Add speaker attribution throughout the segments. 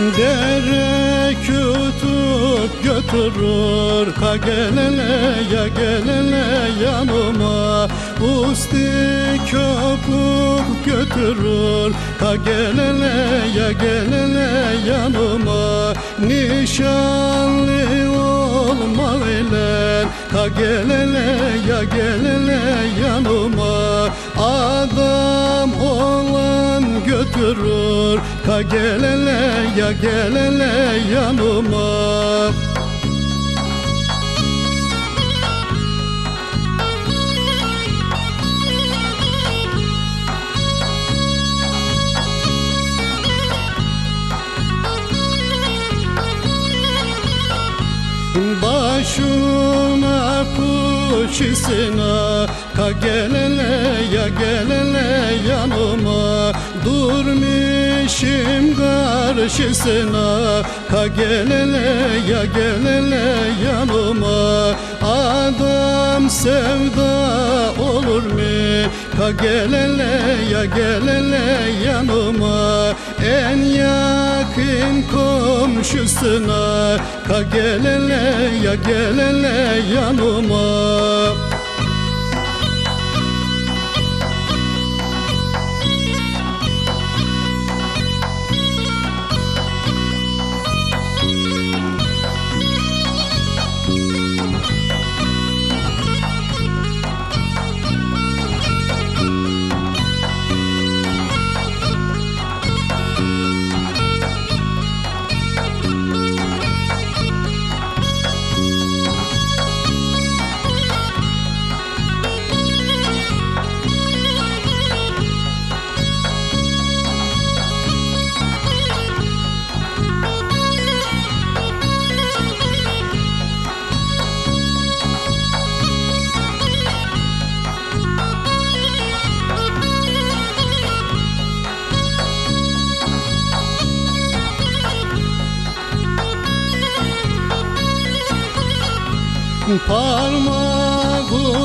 Speaker 1: Dere kütüp götürür Ka gelele ya gelele yanıma. Usti köpük götürür Ka gelele ya gelele yanıma. Nişanlı olmalı ile Ka gelele ya gelele yanıma. Adam olan götürür Ka gelene ya gelene yanıma. Başına kuşisine Ka gelene ya gelene yanıma Durmuşum karşısına Ka gelene ya gelene yanıma. Adam sevda olur mu? Ka gelene ya gelene yanıma. En yakın komşusuna Ka gelene ya gelene yanıma Parmağına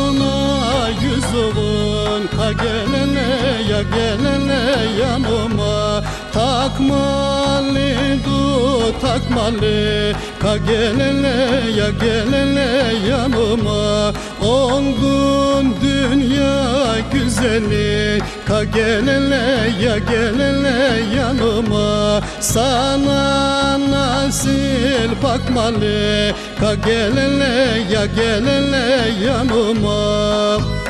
Speaker 1: yüzüğün Ka gelene ya gelene yanıma. Takmalı du takmalı Ka gelene ya gelene yanıma. Oldun dünya güzeli Ka gelene ya gelene yanıma. Sana nasil bakmalı Ka gelene ya gelene yanıma